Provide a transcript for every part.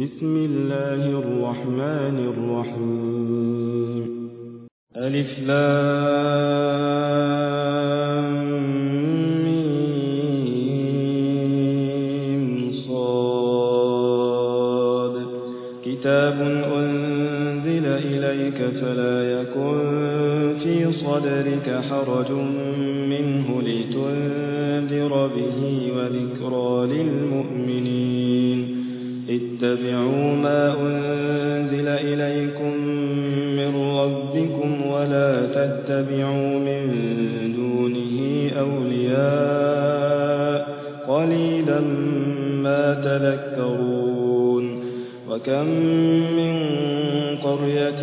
بسم الله الرحمن الرحيم. ألف لام صاد. كتاب أنزل إليك فلا يكن في صدرك حرج اتبعوا ما أنزل إليكم من ربكم ولا تتبعوا من دونه أولياء قليلا ما تذكرون وكم من قرية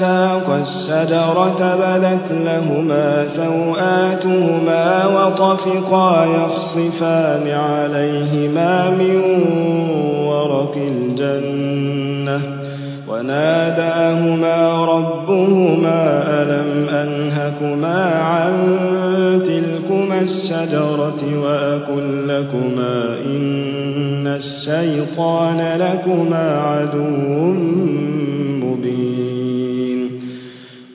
ذاق الشجرة بدت لهما سوآتهما وطفقا يخصفان عليهما من ورق الجنة وناداهما ربهما ألم أنهكما عن تلكما الشجرة وأكن لكما إن الشيطان لكما عدو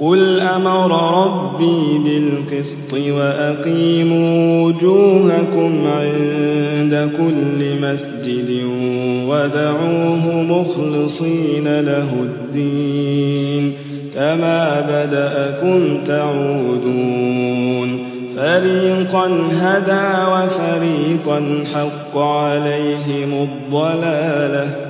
قل أمر ربي بالقسط وأقيموا وجوهكم عند كل مسجد ودعوه مخلصين له الدين كما بدأكم تعودون فريقا هدى وفريقا حق عليهم الضلاله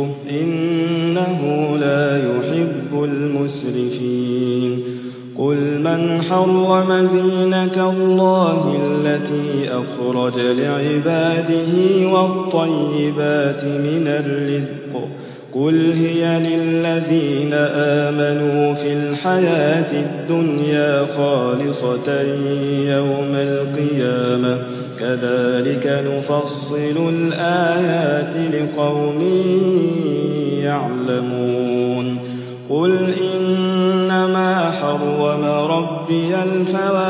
المسرفين قل من حرم زينة الله التي أخرج لعباده والطيبات من الرزق؟ قل هي للذين آمنوا في الحياة الدنيا خالصة يوم القيامة. كذلك نفصل الآيات لقوم يعلمون. الفواحش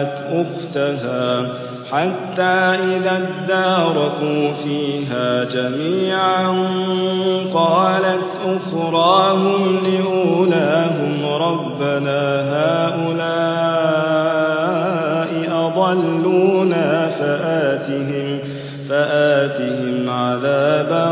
أختها حتى إذا اداركوا فيها جميعا قالت أخراهم لأولاهم ربنا هؤلاء أضلونا فآتهم فآتهم عذابا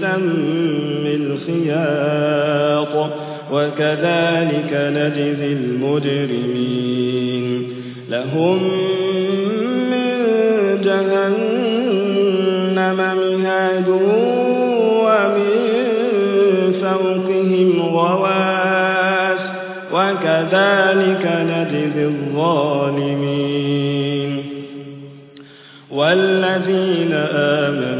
سم الخياط وكذلك نجزي المجرمين. لهم من جهنم مهاد ومن فوقهم غواش وكذلك نجزي الظالمين. والذين آمنوا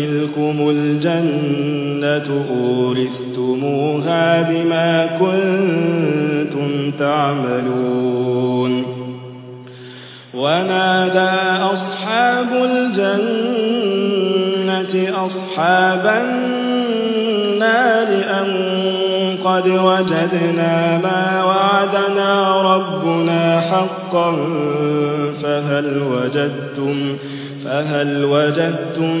تلكم الجنة أورثتموها بما كنتم تعملون ونادى أصحاب الجنة أصحاب النار أن قد وجدنا ما وعدنا ربنا حقا فهل وجدتم فهل وجدتم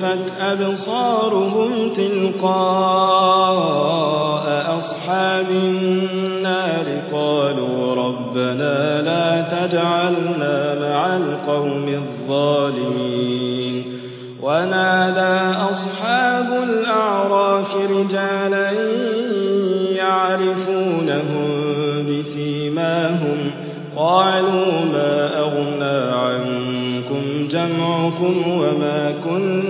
صرفت أبصارهم تلقاء أصحاب النار قالوا ربنا لا تجعلنا مع القوم الظالمين ونادى أصحاب الأعراف رجالا يعرفونهم بسيماهم قالوا ما أغنى عنكم جمعكم وما كنتم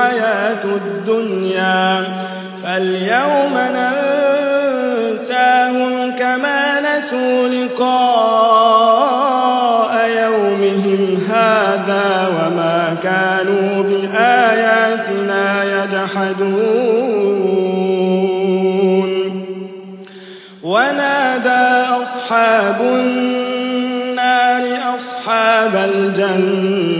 الحياة الدنيا. فاليوم ننساهم كما نسوا لقاء يومهم هذا وما كانوا بآياتنا يجحدون. ونادى أصحاب النار أصحاب الجنة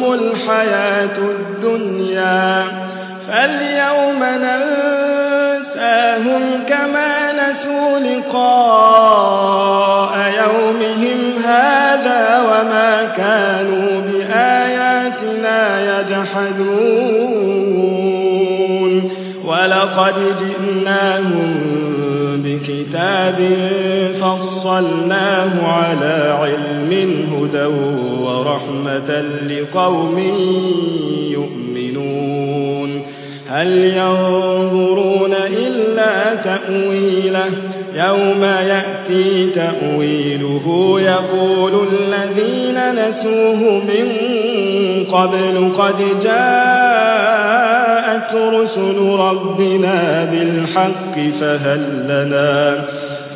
وغرتهم الحياة الدنيا فاليوم ننساهم كما نسوا لقاء يومهم هذا وما كانوا بآياتنا يجحدون. ولقد جئناهم بكتاب فصلناه على علم هدى ورحمة لقوم يؤمنون. هل ينظرون إلا تأويله؟ يوم يأتي تأويله يقول الذين نسوه من قبل قد جاءت رسل ربنا بالحق فهل لنا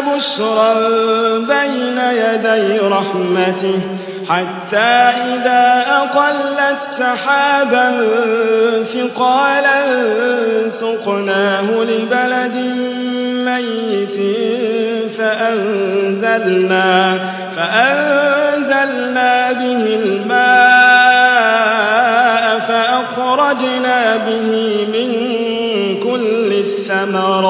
بشرا بين يدي رحمته حتى إذا أقلت سحابا ثقالا سقناه لبلد ميت فأنزلنا, فأنزلنا به الماء فأخرجنا به من كل الثمرات.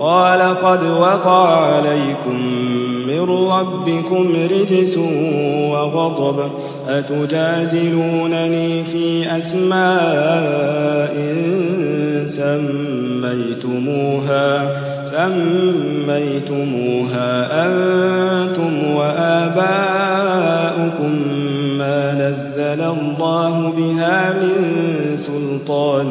قال قد وقع عليكم من ربكم رجس وغضب. أتجادلونني في أسماء سميتموها؟ سميتموها أنتم وآباؤكم ما نزل الله بها من سلطان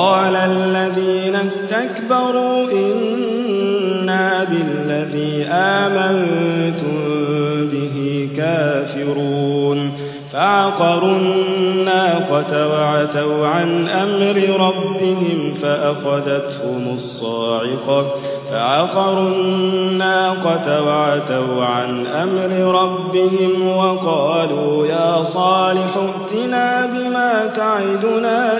قال الذين استكبروا إنا بالذي آمنتم به كافرون. فعقروا الناقة وعتوا عن أمر ربهم فأخذتهم الصاعقة. فعقروا الناقة وعتوا عن أمر ربهم وقالوا يا صالح ائتنا بما تعدنا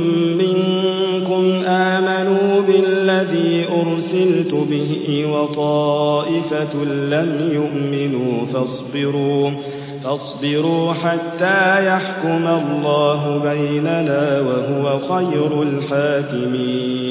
بالذي أرسلت به وطائفة لم يؤمنوا فاصبروا فاصبروا حتى يحكم الله بيننا وهو خير الحاكمين.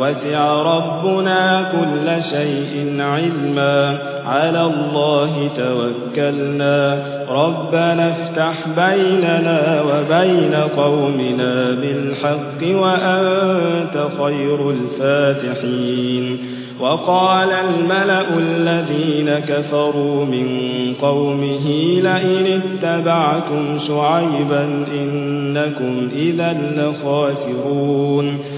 وسع ربنا كل شيء علما. على الله توكلنا. ربنا افتح بيننا وبين قومنا بالحق وأنت خير الفاتحين. وقال الملأ الذين كفروا من قومه لئن اتبعتم شعيبا إنكم إذا لخاسرون.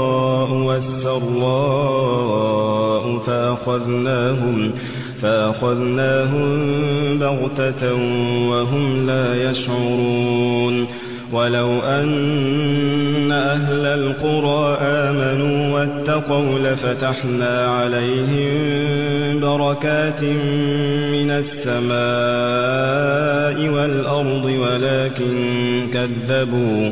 والسراء فأخذناهم فأخذناهم بغتة وهم لا يشعرون. ولو أن أهل القرى آمنوا واتقوا لفتحنا عليهم بركات من السماء والأرض ولكن كذبوا.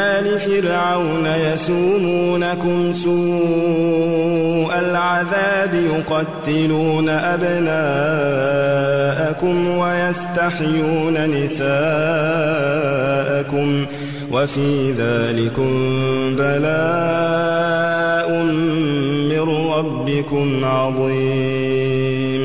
آل فرعون يسومونكم سوء العذاب يقتلون أبناءكم ويستحيون نساءكم وفي ذلكم بلاء من ربكم عظيم.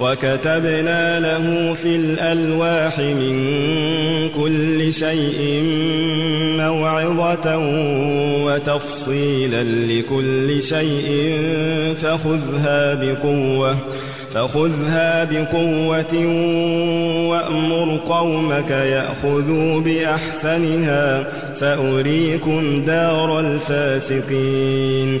وكتبنا له في الألواح من كل شيء موعظة وتفصيلا لكل شيء فخذها بقوة فخذها بقوة وأمر قومك يأخذوا بأحسنها سأريكم دار الفاسقين.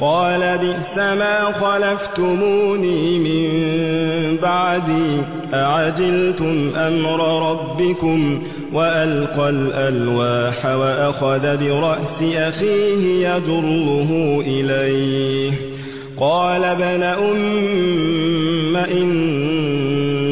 قال بئس ما خلفتموني من بعدي أعجلتم أمر ربكم وألقى الألواح وأخذ برأس أخيه يجره إليه. قال ابن أم إن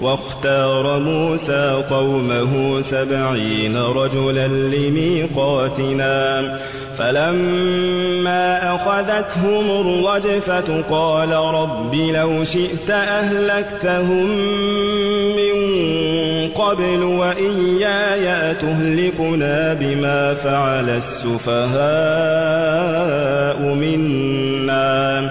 واختار موسى قومه سبعين رجلا لميقاتنا. فلما أخذتهم الرجفة قال رب لو شئت أهلكتهم من قبل وإياي أتهلكنا بما فعل السفهاء منا.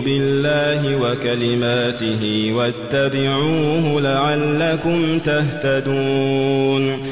بالله وكلماته واتبعوه لعلكم تهتدون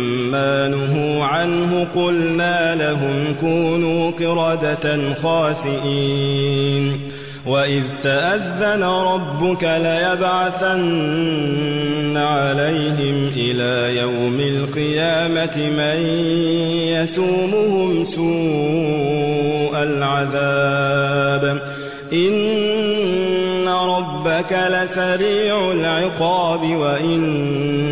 نهوا عنه قلنا لهم كونوا قردة خاسئين. وإذ تأذن ربك ليبعثن عليهم إلى يوم القيامة من يسومهم سوء العذاب. إن ربك لسريع العقاب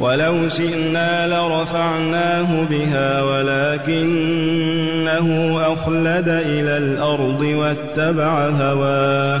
ولو شئنا لرفعناه بها ولكنه أخلد إلى الأرض واتبع هواه.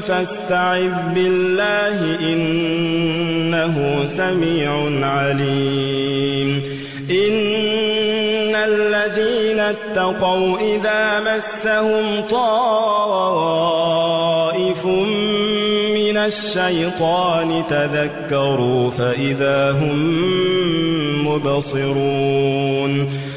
فاستعذ بالله إنه سميع عليم. إن الذين اتقوا إذا مسهم طائف من الشيطان تذكروا فإذا هم مبصرون.